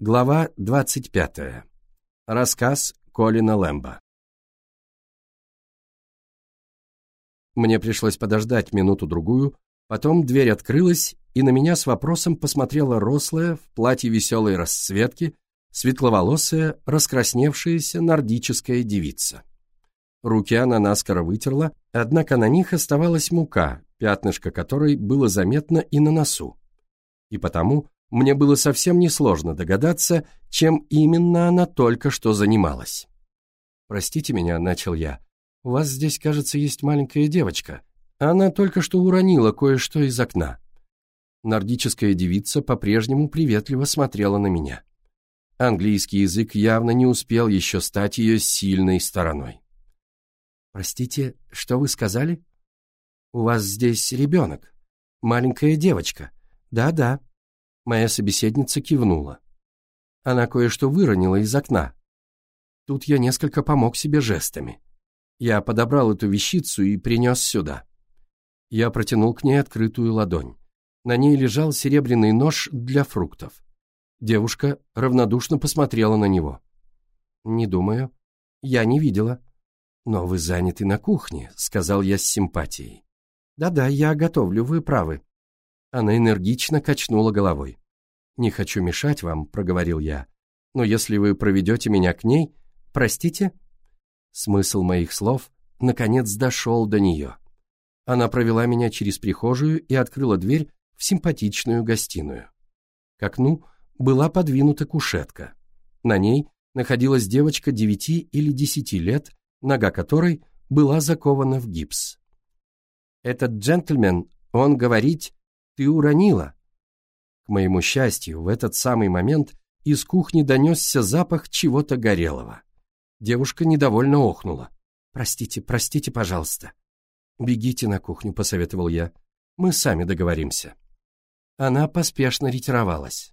Глава 25. Рассказ Колина Лэмбо. Мне пришлось подождать минуту-другую, потом дверь открылась, и на меня с вопросом посмотрела рослая, в платье веселой расцветки, светловолосая, раскрасневшаяся нордическая девица. Руки она наскоро вытерла, однако на них оставалась мука, пятнышко которой было заметно и на носу. И потому мне было совсем несложно догадаться, чем именно она только что занималась. «Простите меня», — начал я. «У вас здесь, кажется, есть маленькая девочка. Она только что уронила кое-что из окна». Нордическая девица по-прежнему приветливо смотрела на меня. Английский язык явно не успел еще стать ее сильной стороной. «Простите, что вы сказали?» «У вас здесь ребенок. Маленькая девочка. Да-да», Моя собеседница кивнула. Она кое-что выронила из окна. Тут я несколько помог себе жестами. Я подобрал эту вещицу и принес сюда. Я протянул к ней открытую ладонь. На ней лежал серебряный нож для фруктов. Девушка равнодушно посмотрела на него. «Не думаю. Я не видела». «Но вы заняты на кухне», — сказал я с симпатией. «Да-да, я готовлю, вы правы. Она энергично качнула головой. «Не хочу мешать вам», — проговорил я. «Но если вы проведете меня к ней, простите?» Смысл моих слов наконец дошел до нее. Она провела меня через прихожую и открыла дверь в симпатичную гостиную. К окну была подвинута кушетка. На ней находилась девочка девяти или десяти лет, нога которой была закована в гипс. «Этот джентльмен, он говорит, ты уронила!» К моему счастью, в этот самый момент из кухни донесся запах чего-то горелого. Девушка недовольно охнула. «Простите, простите, пожалуйста». «Бегите на кухню», — посоветовал я. «Мы сами договоримся». Она поспешно ретировалась.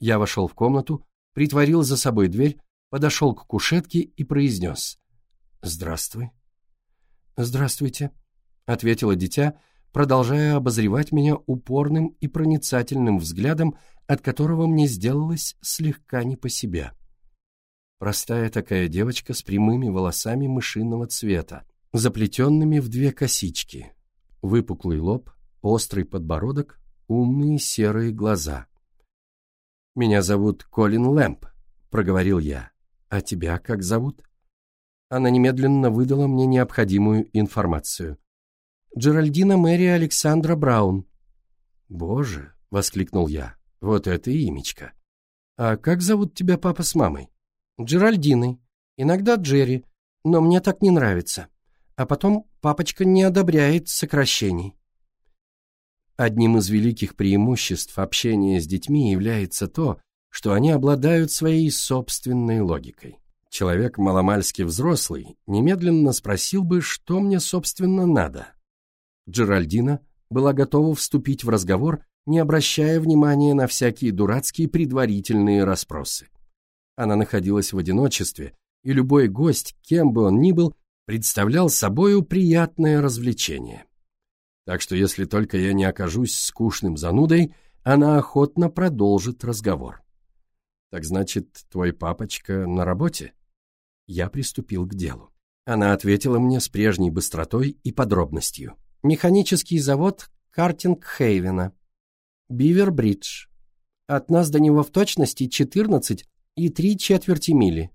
Я вошел в комнату, притворил за собой дверь, подошел к кушетке и произнес. «Здравствуй». «Здравствуйте», — ответила дитя, продолжая обозревать меня упорным и проницательным взглядом, от которого мне сделалось слегка не по себе. Простая такая девочка с прямыми волосами мышиного цвета, заплетенными в две косички, выпуклый лоб, острый подбородок, умные серые глаза. «Меня зовут Колин Лэмп», — проговорил я. «А тебя как зовут?» Она немедленно выдала мне необходимую информацию. Джеральдина Мэри Александра Браун». «Боже!» — воскликнул я. «Вот это имечко!» «А как зовут тебя папа с мамой?» «Джеральдиной. Иногда Джерри, но мне так не нравится. А потом папочка не одобряет сокращений». Одним из великих преимуществ общения с детьми является то, что они обладают своей собственной логикой. Человек маломальски взрослый немедленно спросил бы, что мне, собственно, надо – Джеральдина была готова вступить в разговор, не обращая внимания на всякие дурацкие предварительные расспросы. Она находилась в одиночестве, и любой гость, кем бы он ни был, представлял собою приятное развлечение. Так что если только я не окажусь скучным занудой, она охотно продолжит разговор. «Так значит, твой папочка на работе?» Я приступил к делу. Она ответила мне с прежней быстротой и подробностью. Механический завод Картинг-Хейвена. Бивер-Бридж. От нас до него в точности 14 и три четверти мили.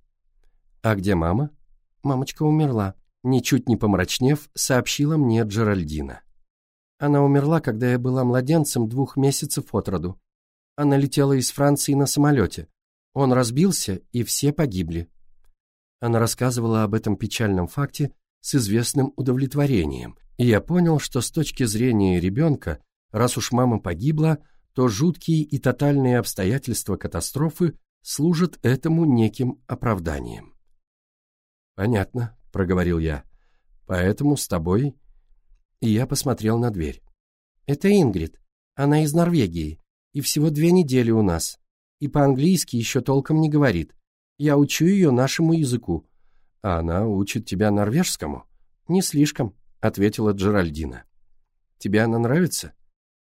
А где мама? Мамочка умерла. Ничуть не помрачнев, сообщила мне Джеральдина. Она умерла, когда я была младенцем двух месяцев от роду. Она летела из Франции на самолете. Он разбился, и все погибли. Она рассказывала об этом печальном факте с известным удовлетворением, и я понял, что с точки зрения ребенка, раз уж мама погибла, то жуткие и тотальные обстоятельства катастрофы служат этому неким оправданием. «Понятно», — проговорил я. «Поэтому с тобой...» И я посмотрел на дверь. «Это Ингрид. Она из Норвегии. И всего две недели у нас. И по-английски еще толком не говорит. Я учу ее нашему языку. А она учит тебя норвежскому? Не слишком ответила Джеральдина. «Тебе она нравится?»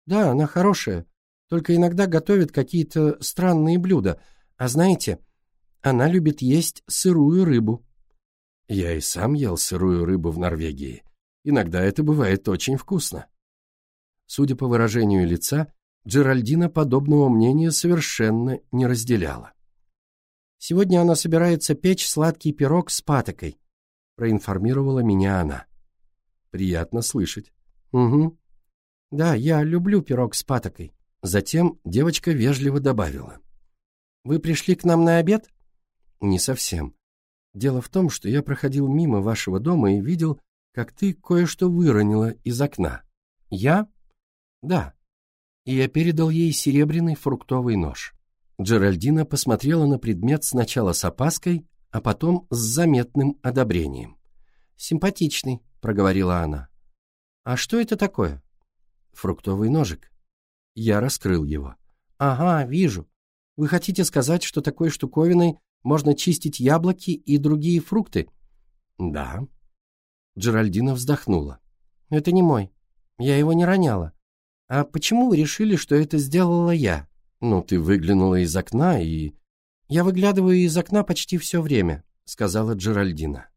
«Да, она хорошая, только иногда готовит какие-то странные блюда, А знаете, она любит есть сырую рыбу. Я и сам ел сырую рыбу в Норвегии. Иногда это бывает очень вкусно. Судя по выражению лица, Джеральдина подобного мнения совершенно не разделяла. «Сегодня она собирается печь сладкий пирог с патокой», проинформировала меня она. «Приятно слышать». «Угу. Да, я люблю пирог с патокой». Затем девочка вежливо добавила. «Вы пришли к нам на обед?» «Не совсем. Дело в том, что я проходил мимо вашего дома и видел, как ты кое-что выронила из окна». «Я?» «Да». И я передал ей серебряный фруктовый нож. Джеральдина посмотрела на предмет сначала с опаской, а потом с заметным одобрением. «Симпатичный», — проговорила она. «А что это такое?» «Фруктовый ножик». Я раскрыл его. «Ага, вижу. Вы хотите сказать, что такой штуковиной можно чистить яблоки и другие фрукты?» «Да». Джеральдина вздохнула. «Это не мой. Я его не роняла. А почему вы решили, что это сделала я?» «Ну, ты выглянула из окна и...» «Я выглядываю из окна почти все время», — сказала Джеральдина.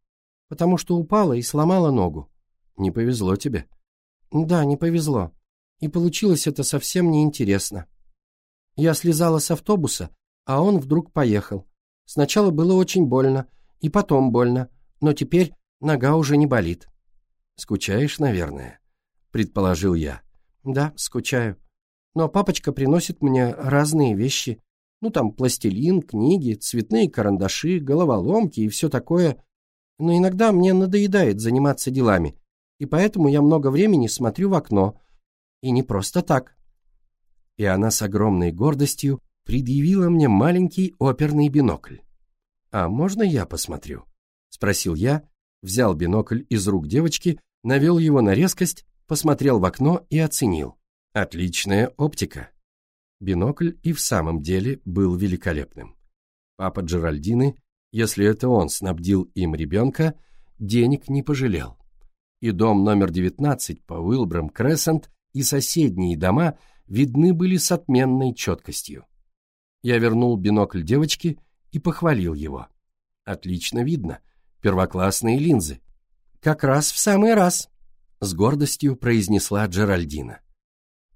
«Потому что упала и сломала ногу». «Не повезло тебе». «Да, не повезло. И получилось это совсем неинтересно. Я слезала с автобуса, а он вдруг поехал. Сначала было очень больно, и потом больно, но теперь нога уже не болит. «Скучаешь, наверное?» — предположил я. «Да, скучаю. Но папочка приносит мне разные вещи. Ну, там пластилин, книги, цветные карандаши, головоломки и все такое. Но иногда мне надоедает заниматься делами, и поэтому я много времени смотрю в окно. И не просто так и она с огромной гордостью предъявила мне маленький оперный бинокль. «А можно я посмотрю?» — спросил я, взял бинокль из рук девочки, навел его на резкость, посмотрел в окно и оценил. Отличная оптика. Бинокль и в самом деле был великолепным. Папа Джеральдины, если это он снабдил им ребенка, денег не пожалел. И дом номер 19 по Уилбрам Крессент и соседние дома – видны были с отменной четкостью. Я вернул бинокль девочке и похвалил его. Отлично видно, первоклассные линзы. Как раз в самый раз, с гордостью произнесла Джеральдина.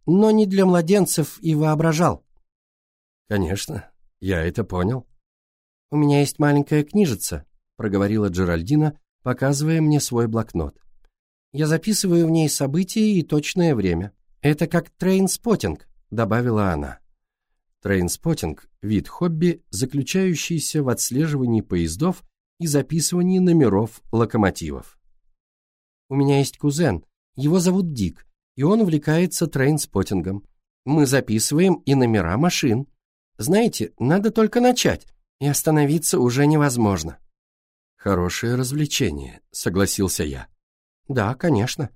Но не для младенцев и воображал. Конечно, я это понял. У меня есть маленькая книжица, проговорила Джеральдина, показывая мне свой блокнот. Я записываю в ней события и точное время. «Это как трейнспотинг», — добавила она. Трейнспотинг — вид хобби, заключающийся в отслеживании поездов и записывании номеров локомотивов. «У меня есть кузен, его зовут Дик, и он увлекается трейнспотингом. Мы записываем и номера машин. Знаете, надо только начать, и остановиться уже невозможно». «Хорошее развлечение», — согласился я. «Да, конечно.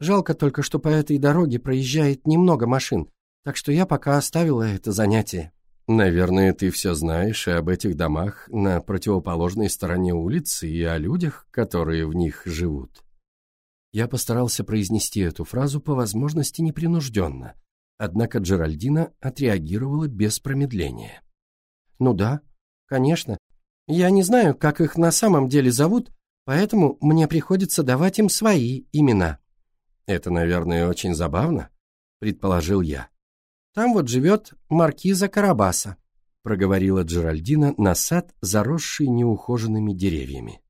Жалко только, что по этой дороге проезжает немного машин, так что я пока оставила это занятие. Наверное, ты все знаешь и об этих домах на противоположной стороне улицы и о людях, которые в них живут. Я постарался произнести эту фразу по возможности непринужденно, однако Джеральдина отреагировала без промедления. «Ну да, конечно. Я не знаю, как их на самом деле зовут, поэтому мне приходится давать им свои имена». «Это, наверное, очень забавно», — предположил я. «Там вот живет маркиза Карабаса», — проговорила Джеральдина на сад, заросший неухоженными деревьями.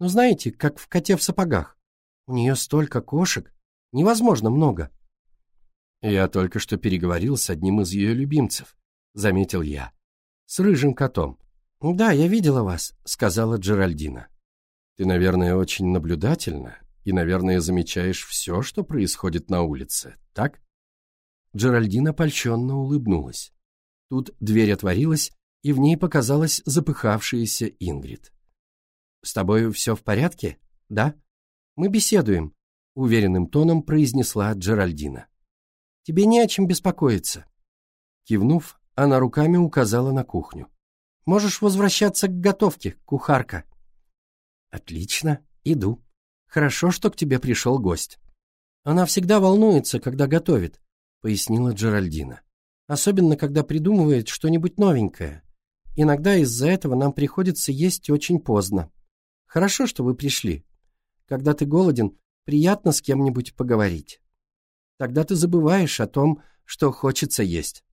«Ну, знаете, как в коте в сапогах. У нее столько кошек, невозможно много». «Я только что переговорил с одним из ее любимцев», — заметил я. «С рыжим котом». «Да, я видела вас», — сказала Джеральдина. «Ты, наверное, очень наблюдательна и, наверное, замечаешь все, что происходит на улице, так?» Джеральдина польщенно улыбнулась. Тут дверь отворилась, и в ней показалась запыхавшаяся Ингрид. «С тобой все в порядке? Да? Мы беседуем», — уверенным тоном произнесла Джеральдина. «Тебе не о чем беспокоиться». Кивнув, она руками указала на кухню. «Можешь возвращаться к готовке, кухарка». «Отлично, иду», Хорошо, что к тебе пришел гость. Она всегда волнуется, когда готовит, пояснила Джеральдина. Особенно, когда придумывает что-нибудь новенькое. Иногда из-за этого нам приходится есть очень поздно. Хорошо, что вы пришли. Когда ты голоден, приятно с кем-нибудь поговорить. Тогда ты забываешь о том, что хочется есть.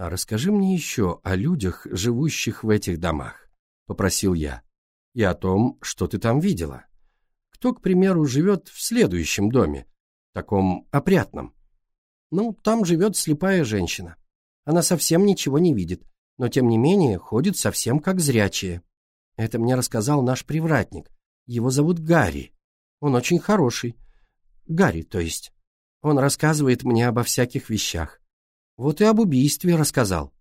«А расскажи мне еще о людях, живущих в этих домах», — попросил я, — «и о том, что ты там видела. Кто, к примеру, живет в следующем доме, таком опрятном?» «Ну, там живет слепая женщина. Она совсем ничего не видит, но тем не менее ходит совсем как зрячая. Это мне рассказал наш привратник. Его зовут Гарри. Он очень хороший. Гарри, то есть. Он рассказывает мне обо всяких вещах. Вот и об убийстве рассказал.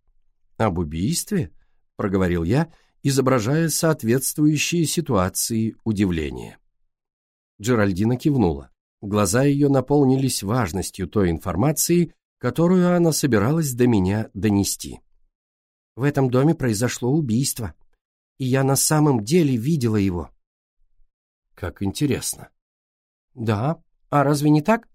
Об убийстве? Проговорил я, изображая соответствующие ситуации удивления. Джеральдина кивнула. Глаза ее наполнились важностью той информации, которую она собиралась до меня донести. В этом доме произошло убийство, и я на самом деле видела его. Как интересно. Да, а разве не так?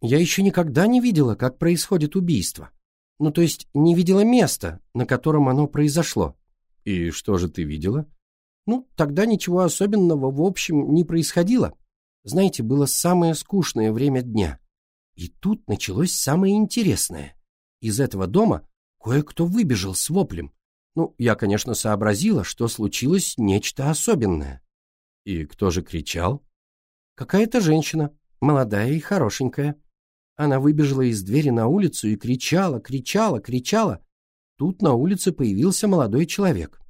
Я еще никогда не видела, как происходит убийство. Ну, то есть не видела места, на котором оно произошло. И что же ты видела? Ну, тогда ничего особенного в общем не происходило. Знаете, было самое скучное время дня. И тут началось самое интересное. Из этого дома кое-кто выбежал с воплем. Ну, я, конечно, сообразила, что случилось нечто особенное. И кто же кричал? Какая-то женщина, молодая и хорошенькая. Она выбежала из двери на улицу и кричала, кричала, кричала. Тут на улице появился молодой человек.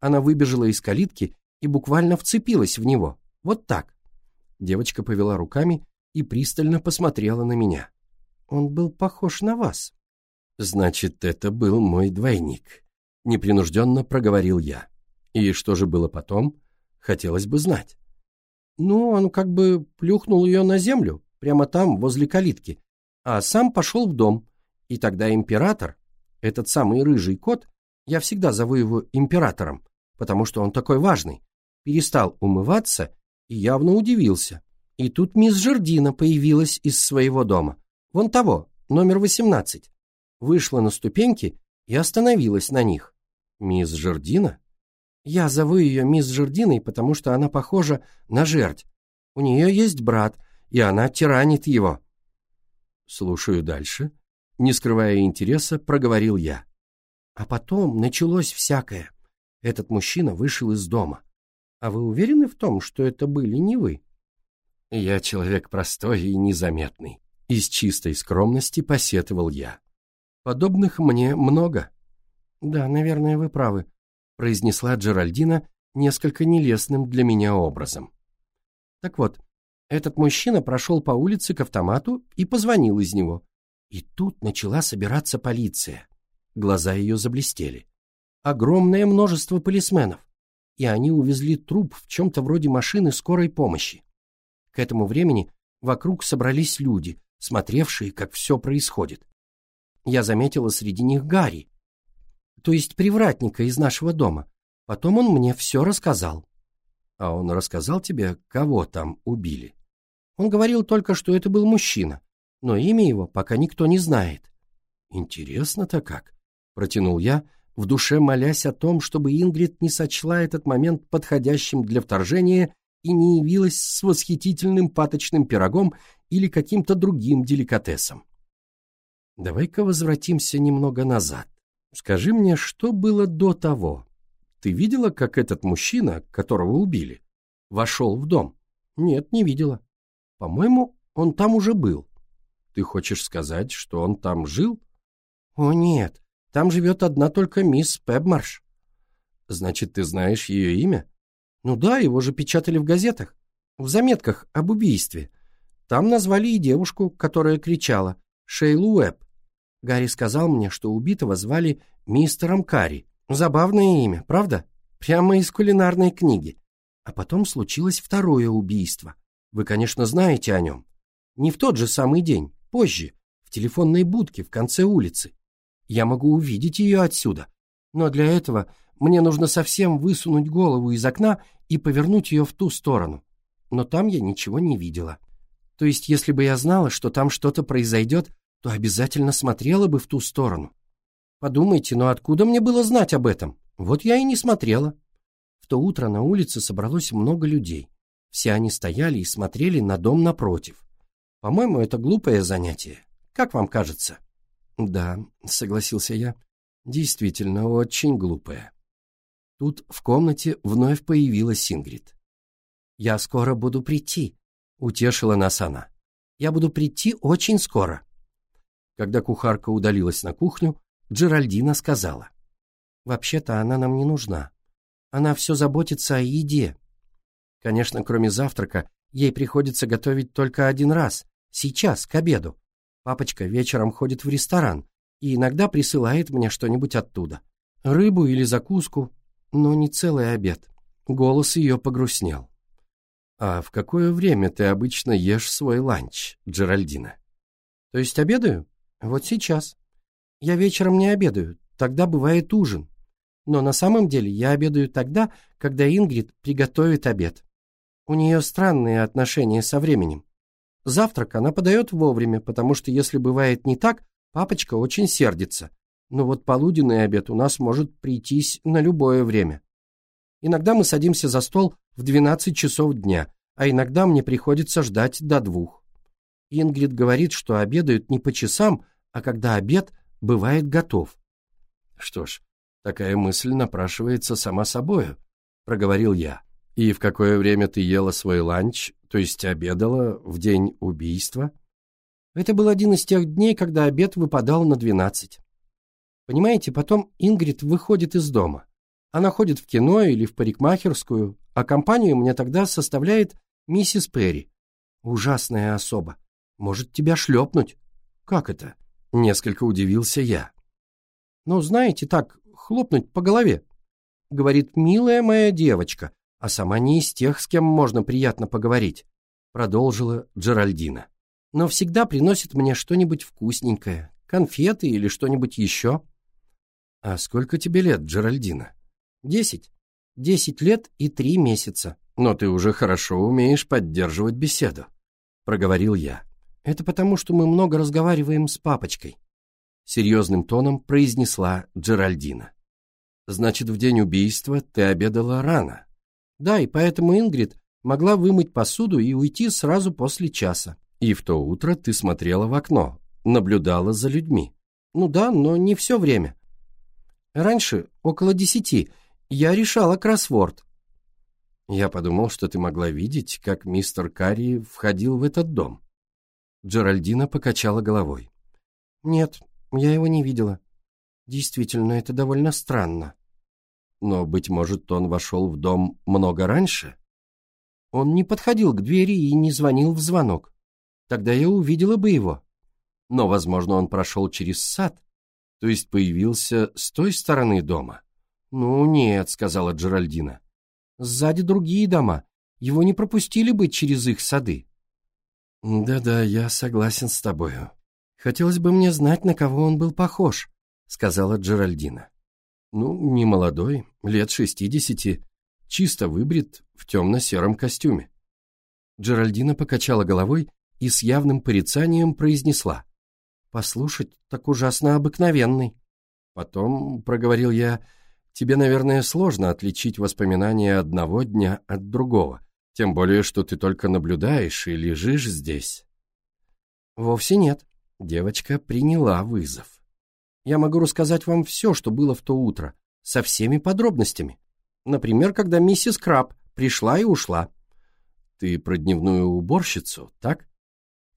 Она выбежала из калитки и буквально вцепилась в него. Вот так. Девочка повела руками и пристально посмотрела на меня. Он был похож на вас. Значит, это был мой двойник. Непринужденно проговорил я. И что же было потом? Хотелось бы знать. Ну, он как бы плюхнул ее на землю, прямо там, возле калитки, а сам пошел в дом. И тогда император, этот самый рыжий кот, я всегда зову его императором, потому что он такой важный, перестал умываться и явно удивился. И тут мисс Жердина появилась из своего дома. Вон того, номер 18. Вышла на ступеньки и остановилась на них. Мисс Жердина? Я зову ее мисс Жердиной, потому что она похожа на жерть. У нее есть брат, и она тиранит его. Слушаю дальше. Не скрывая интереса, проговорил я. А потом началось всякое. Этот мужчина вышел из дома. А вы уверены в том, что это были не вы? Я человек простой и незаметный. Из чистой скромности посетовал я. Подобных мне много. Да, наверное, вы правы, произнесла Джеральдина несколько нелестным для меня образом. Так вот, этот мужчина прошел по улице к автомату и позвонил из него. И тут начала собираться полиция. Глаза ее заблестели. Огромное множество полисменов. И они увезли труп в чем-то вроде машины скорой помощи. К этому времени вокруг собрались люди, смотревшие, как все происходит. Я заметила среди них Гарри, то есть привратника из нашего дома. Потом он мне все рассказал. А он рассказал тебе, кого там убили? Он говорил только, что это был мужчина, но имя его пока никто не знает. «Интересно-то как?» — протянул я, в душе молясь о том, чтобы Ингрид не сочла этот момент подходящим для вторжения и не явилась с восхитительным паточным пирогом или каким-то другим деликатесом. «Давай-ка возвратимся немного назад. Скажи мне, что было до того? Ты видела, как этот мужчина, которого убили, вошел в дом?» «Нет, не видела». По-моему, он там уже был. Ты хочешь сказать, что он там жил? О, нет, там живет одна только мисс Пебмарш. Значит, ты знаешь ее имя? Ну да, его же печатали в газетах, в заметках об убийстве. Там назвали и девушку, которая кричала, Шейлу Уэбб. Гарри сказал мне, что убитого звали мистером Карри. Забавное имя, правда? Прямо из кулинарной книги. А потом случилось второе убийство. Вы, конечно, знаете о нем. Не в тот же самый день, позже, в телефонной будке в конце улицы. Я могу увидеть ее отсюда, но для этого мне нужно совсем высунуть голову из окна и повернуть ее в ту сторону. Но там я ничего не видела. То есть, если бы я знала, что там что-то произойдет, то обязательно смотрела бы в ту сторону. Подумайте, но откуда мне было знать об этом? Вот я и не смотрела. В то утро на улице собралось много людей. Все они стояли и смотрели на дом напротив. По-моему, это глупое занятие. Как вам кажется? Да, согласился я. Действительно, очень глупое. Тут в комнате вновь появилась Ингрид. «Я скоро буду прийти», — утешила нас она. «Я буду прийти очень скоро». Когда кухарка удалилась на кухню, Джеральдина сказала. «Вообще-то она нам не нужна. Она все заботится о еде. Конечно, кроме завтрака, ей приходится готовить только один раз, сейчас, к обеду. Папочка вечером ходит в ресторан и иногда присылает мне что-нибудь оттуда. Рыбу или закуску, но не целый обед. Голос ее погрустнел. «А в какое время ты обычно ешь свой ланч, Джеральдина?» «То есть обедаю? Вот сейчас. Я вечером не обедаю, тогда бывает ужин. Но на самом деле я обедаю тогда, когда Ингрид приготовит обед. У нее странные отношения со временем. Завтрак она подает вовремя, потому что если бывает не так, папочка очень сердится. Но вот полуденный обед у нас может прийтись на любое время. Иногда мы садимся за стол в 12 часов дня, а иногда мне приходится ждать до двух. Ингрид говорит, что обедают не по часам, а когда обед бывает готов. Что ж, такая мысль напрашивается сама собою, проговорил я. И в какое время ты ела свой ланч, то есть обедала в день убийства? Это был один из тех дней, когда обед выпадал на двенадцать. Понимаете, потом Ингрид выходит из дома. Она ходит в кино или в парикмахерскую, а компанию мне тогда составляет миссис Перри. Ужасная особа. Может тебя шлепнуть. Как это? Несколько удивился я. Ну, знаете, так, хлопнуть по голове. Говорит, милая моя девочка, а сама не из тех, с кем можно приятно поговорить. Продолжила Джеральдина. Но всегда приносит мне что-нибудь вкусненькое, конфеты или что-нибудь еще. «А сколько тебе лет, Джеральдина?» «Десять. Десять лет и три месяца». «Но ты уже хорошо умеешь поддерживать беседу», — проговорил я. «Это потому, что мы много разговариваем с папочкой», — серьезным тоном произнесла Джеральдина. «Значит, в день убийства ты обедала рано?» «Да, и поэтому Ингрид могла вымыть посуду и уйти сразу после часа». «И в то утро ты смотрела в окно, наблюдала за людьми?» «Ну да, но не все время. Раньше, около десяти, я решала кроссворд. Я подумал, что ты могла видеть, как мистер Карри входил в этот дом. Джеральдина покачала головой. Нет, я его не видела. Действительно, это довольно странно. Но, быть может, он вошел в дом много раньше? Он не подходил к двери и не звонил в звонок. Тогда я увидела бы его. Но, возможно, он прошел через сад то есть появился с той стороны дома? Ну, нет, сказала Джеральдина. Сзади другие дома. Его не пропустили бы через их сады. Да-да, я согласен с тобою. Хотелось бы мне знать, на кого он был похож, сказала Джеральдина. Ну, не молодой, лет шестидесяти, чисто выбрит в темно-сером костюме. Джеральдина покачала головой и с явным порицанием произнесла. Послушать, так ужасно обыкновенный. Потом, проговорил я, тебе, наверное, сложно отличить воспоминания одного дня от другого, тем более, что ты только наблюдаешь и лежишь здесь. Вовсе нет. Девочка приняла вызов. Я могу рассказать вам все, что было в то утро, со всеми подробностями. Например, когда миссис Краб пришла и ушла. Ты про дневную уборщицу, так?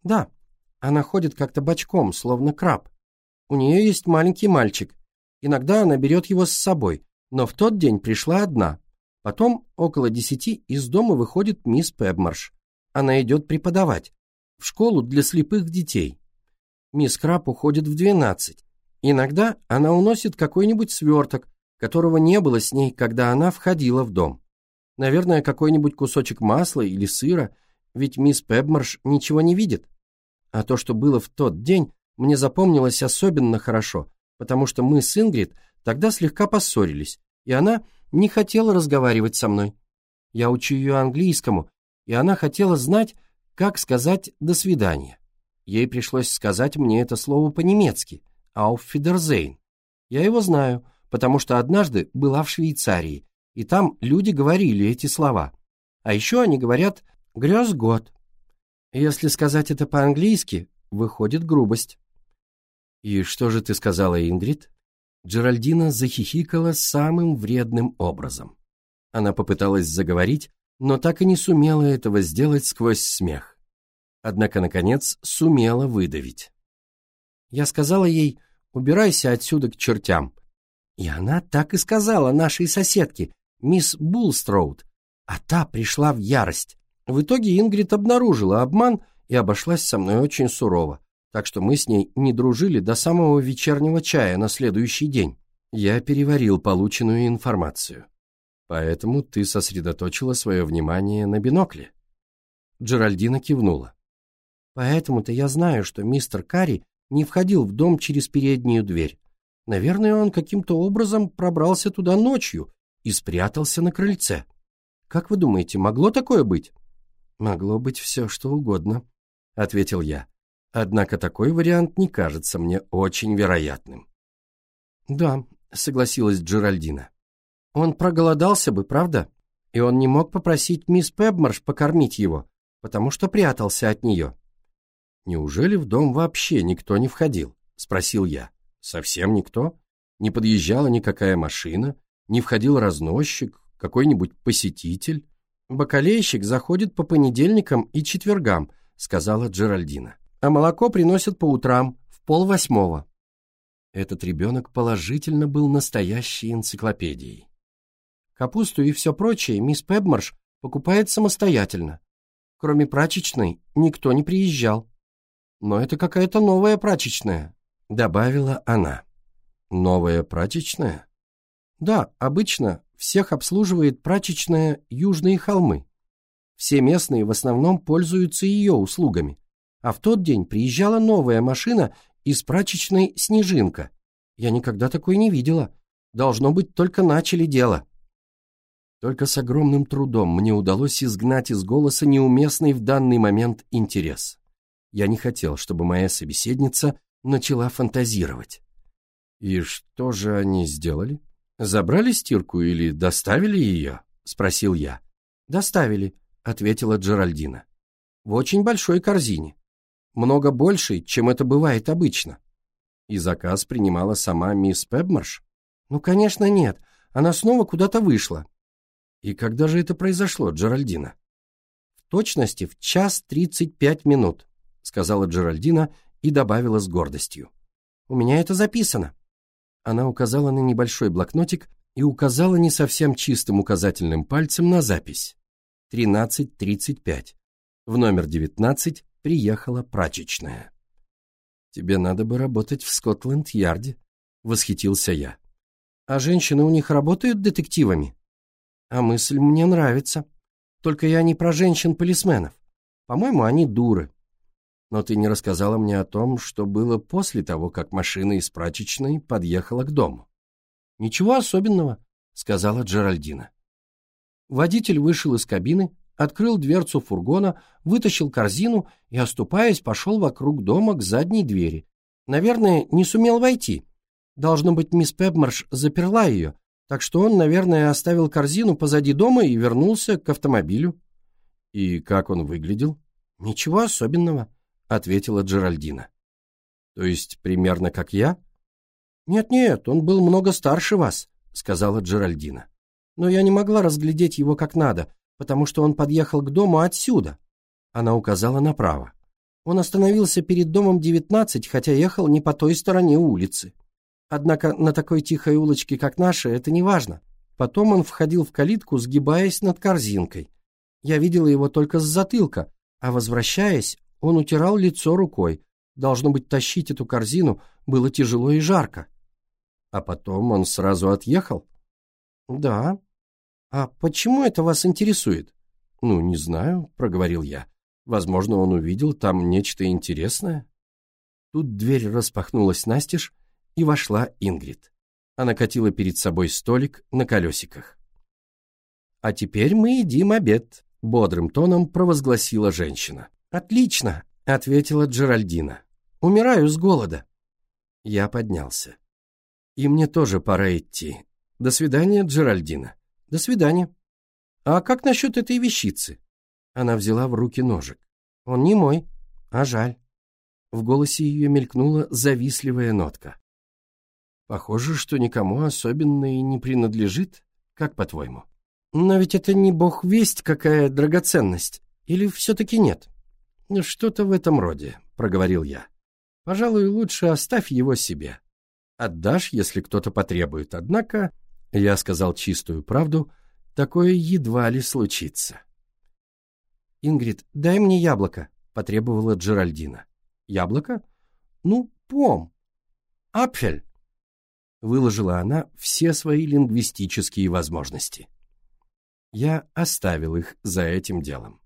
Да, она ходит как-то бочком, словно краб. У нее есть маленький мальчик. Иногда она берет его с собой, но в тот день пришла одна. Потом, около десяти, из дома выходит мисс Пебмарш. Она идет преподавать. В школу для слепых детей. Мисс Краб уходит в двенадцать. Иногда она уносит какой-нибудь сверток, которого не было с ней, когда она входила в дом. Наверное, какой-нибудь кусочек масла или сыра, ведь мисс Пебмарш ничего не видит. А то, что было в тот день, мне запомнилось особенно хорошо, потому что мы с Ингрид тогда слегка поссорились, и она не хотела разговаривать со мной. Я учу ее английскому, и она хотела знать, как сказать «до свидания». Ей пришлось сказать мне это слово по-немецки «auf Wiedersehen». Я его знаю, потому что однажды была в Швейцарии, и там люди говорили эти слова. А еще они говорят «грез год». Если сказать это по-английски, выходит грубость. «И что же ты сказала, Ингрид?» Джеральдина захихикала самым вредным образом. Она попыталась заговорить, но так и не сумела этого сделать сквозь смех. Однако, наконец, сумела выдавить. Я сказала ей, убирайся отсюда к чертям. И она так и сказала нашей соседке, мисс Булстроуд, а та пришла в ярость. В итоге Ингрид обнаружила обман и обошлась со мной очень сурово так что мы с ней не дружили до самого вечернего чая на следующий день. Я переварил полученную информацию. Поэтому ты сосредоточила свое внимание на бинокле. Джеральдина кивнула. Поэтому-то я знаю, что мистер Карри не входил в дом через переднюю дверь. Наверное, он каким-то образом пробрался туда ночью и спрятался на крыльце. Как вы думаете, могло такое быть? Могло быть все, что угодно, — ответил я. Однако такой вариант не кажется мне очень вероятным. «Да», — согласилась Джеральдина. «Он проголодался бы, правда? И он не мог попросить мисс Пебмарш покормить его, потому что прятался от нее». «Неужели в дом вообще никто не входил?» — спросил я. «Совсем никто? Не подъезжала никакая машина? Не входил разносчик? Какой-нибудь посетитель?» «Бакалейщик заходит по понедельникам и четвергам», — сказала Джеральдина а молоко приносят по утрам, в полвосьмого. Этот ребенок положительно был настоящей энциклопедией. Капусту и все прочее мисс Пебмарш покупает самостоятельно. Кроме прачечной, никто не приезжал. Но это какая-то новая прачечная, добавила она. Новая прачечная? Да, обычно всех обслуживает прачечная Южные холмы. Все местные в основном пользуются ее услугами. А в тот день приезжала новая машина из прачечной «Снежинка». Я никогда такой не видела. Должно быть, только начали дело. Только с огромным трудом мне удалось изгнать из голоса неуместный в данный момент интерес. Я не хотел, чтобы моя собеседница начала фантазировать. «И что же они сделали? Забрали стирку или доставили ее?» — спросил я. «Доставили», — ответила Джеральдина. «В очень большой корзине много больше, чем это бывает обычно. И заказ принимала сама мисс Пебмарш? Ну, конечно, нет. Она снова куда-то вышла. И когда же это произошло, Джеральдина? В точности в час тридцать пять минут, сказала Джеральдина и добавила с гордостью. У меня это записано. Она указала на небольшой блокнотик и указала не совсем чистым указательным пальцем на запись. Тринадцать тридцать пять. В номер девятнадцать приехала прачечная. «Тебе надо бы работать в Скотланд-Ярде», — восхитился я. «А женщины у них работают детективами?» «А мысль мне нравится. Только я не про женщин-полисменов. По-моему, они дуры. Но ты не рассказала мне о том, что было после того, как машина из прачечной подъехала к дому». «Ничего особенного», — сказала Джеральдина. Водитель вышел из кабины, открыл дверцу фургона, вытащил корзину и, оступаясь, пошел вокруг дома к задней двери. Наверное, не сумел войти. Должно быть, мисс Пепмарш заперла ее, так что он, наверное, оставил корзину позади дома и вернулся к автомобилю. «И как он выглядел?» «Ничего особенного», — ответила Джеральдина. «То есть примерно как я?» «Нет-нет, он был много старше вас», — сказала Джеральдина. «Но я не могла разглядеть его как надо, потому что он подъехал к дому отсюда. Она указала направо. Он остановился перед домом 19, хотя ехал не по той стороне улицы. Однако на такой тихой улочке, как наша, это не важно. Потом он входил в калитку, сгибаясь над корзинкой. Я видела его только с затылка, а возвращаясь, он утирал лицо рукой. Должно быть, тащить эту корзину было тяжело и жарко. А потом он сразу отъехал? Да, «А почему это вас интересует?» «Ну, не знаю», — проговорил я. «Возможно, он увидел там нечто интересное». Тут дверь распахнулась настежь, и вошла Ингрид. Она катила перед собой столик на колесиках. «А теперь мы едим обед», — бодрым тоном провозгласила женщина. «Отлично», — ответила Джеральдина. «Умираю с голода». Я поднялся. И мне тоже пора идти. До свидания, Джеральдина. До свидания. А как насчет этой вещицы? Она взяла в руки ножик. Он не мой, а жаль. В голосе ее мелькнула завистливая нотка. Похоже, что никому особенно и не принадлежит, как по-твоему? Но ведь это не бог весть, какая драгоценность. Или все-таки нет? Что-то в этом роде, проговорил я. Пожалуй, лучше оставь его себе. Отдашь, если кто-то потребует, однако, я сказал чистую правду, такое едва ли случится. «Ингрид, дай мне яблоко», — потребовала Джеральдина. «Яблоко? Ну, пом. Апфель!» Выложила она все свои лингвистические возможности. Я оставил их за этим делом.